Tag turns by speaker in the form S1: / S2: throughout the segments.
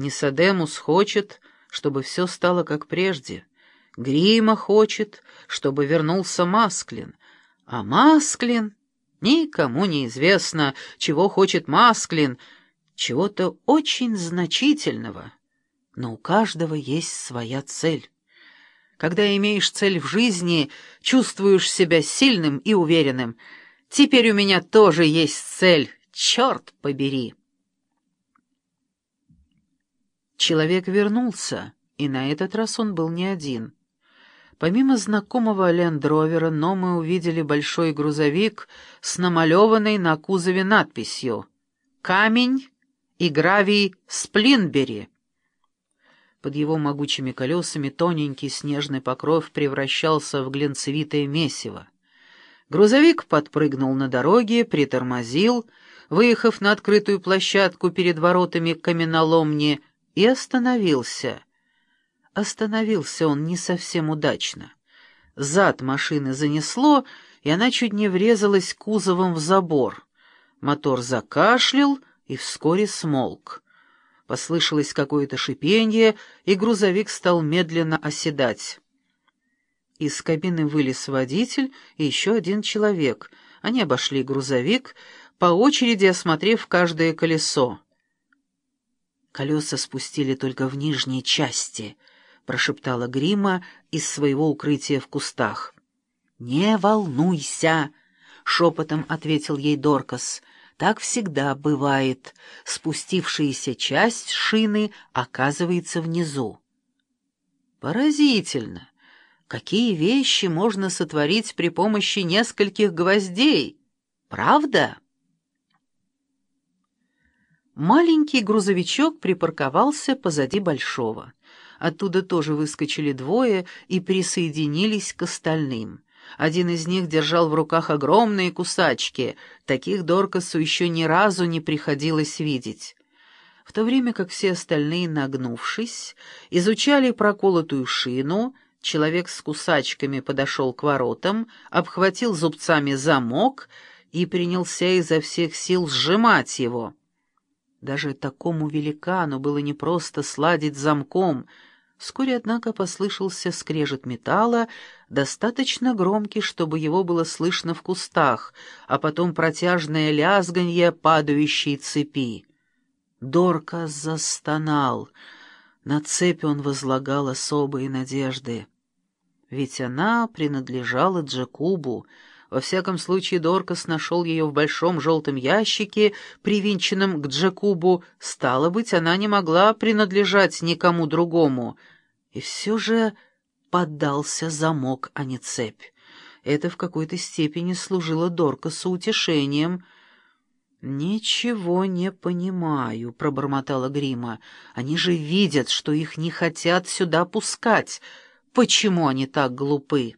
S1: Нисадемус хочет, чтобы все стало как прежде. Грима хочет, чтобы вернулся Масклин. А Масклин... Никому не известно, чего хочет Масклин, чего-то очень значительного. Но у каждого есть своя цель. Когда имеешь цель в жизни, чувствуешь себя сильным и уверенным. Теперь у меня тоже есть цель, черт побери. Человек вернулся, и на этот раз он был не один. Помимо знакомого лендровера, но мы увидели большой грузовик с намалеванной на кузове надписью «Камень и гравий Сплинбери». Под его могучими колесами тоненький снежный покров превращался в глинцевитое месиво. Грузовик подпрыгнул на дороге, притормозил, выехав на открытую площадку перед воротами каменоломни, и остановился. Остановился он не совсем удачно. Зад машины занесло, и она чуть не врезалась кузовом в забор. Мотор закашлял и вскоре смолк. Послышалось какое-то шипенье, и грузовик стал медленно оседать. Из кабины вылез водитель и еще один человек. Они обошли грузовик, по очереди осмотрев каждое колесо. Колеса спустили только в нижней части, прошептала Грима из своего укрытия в кустах. Не волнуйся, шепотом ответил ей Доркас. Так всегда бывает. Спустившаяся часть шины оказывается внизу. Поразительно. Какие вещи можно сотворить при помощи нескольких гвоздей? Правда? Маленький грузовичок припарковался позади большого. Оттуда тоже выскочили двое и присоединились к остальным. Один из них держал в руках огромные кусачки, таких Доркасу еще ни разу не приходилось видеть. В то время как все остальные, нагнувшись, изучали проколотую шину, человек с кусачками подошел к воротам, обхватил зубцами замок и принялся изо всех сил сжимать его. Даже такому великану было непросто сладить замком. Вскоре, однако, послышался скрежет металла, достаточно громкий, чтобы его было слышно в кустах, а потом протяжное лязганье падающей цепи. Дорка застонал. На цепь он возлагал особые надежды. Ведь она принадлежала Джекубу, во всяком случае, Доркас нашел ее в большом желтом ящике, привинченном к Джекубу. Стало быть, она не могла принадлежать никому другому. И все же поддался замок, а не цепь. Это в какой-то степени служило Доркасу утешением. «Ничего не понимаю», — пробормотала Грима. «Они же видят, что их не хотят сюда пускать. Почему они так глупы?»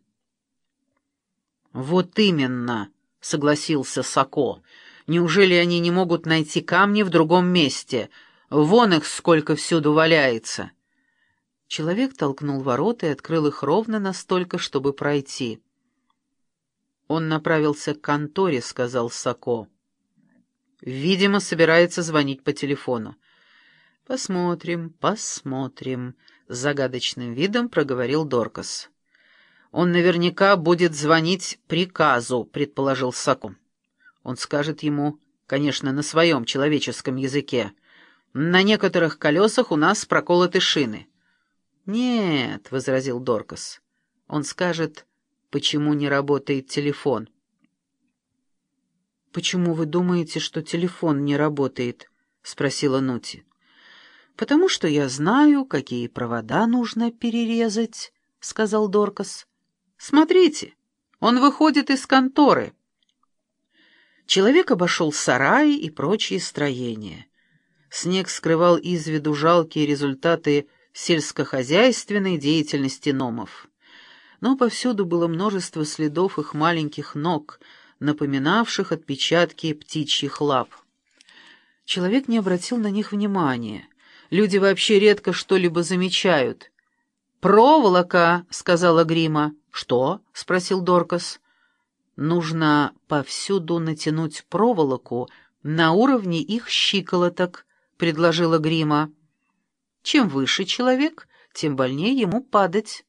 S1: «Вот именно», — согласился Сако. «Неужели они не могут найти камни в другом месте? Вон их сколько всюду валяется». Человек толкнул ворота и открыл их ровно настолько, чтобы пройти. «Он направился к конторе», — сказал Сако. «Видимо, собирается звонить по телефону». «Посмотрим, посмотрим», — с загадочным видом проговорил Доркас. «Он наверняка будет звонить приказу», — предположил Саку. Он скажет ему, конечно, на своем человеческом языке. «На некоторых колесах у нас проколоты шины». «Нет», — возразил Доркас. Он скажет, почему не работает телефон. «Почему вы думаете, что телефон не работает?» — спросила Нути. «Потому что я знаю, какие провода нужно перерезать», — сказал Доркас. Смотрите, он выходит из конторы. Человек обошел сараи и прочие строения. Снег скрывал из виду жалкие результаты сельскохозяйственной деятельности номов. Но повсюду было множество следов их маленьких ног, напоминавших отпечатки птичьих лап. Человек не обратил на них внимания. Люди вообще редко что-либо замечают. «Проволока», — сказала Грима. «Что?» — спросил Доркас. «Нужно повсюду натянуть проволоку на уровне их щиколоток», — предложила Грима. Чем выше человек, тем больнее ему падать.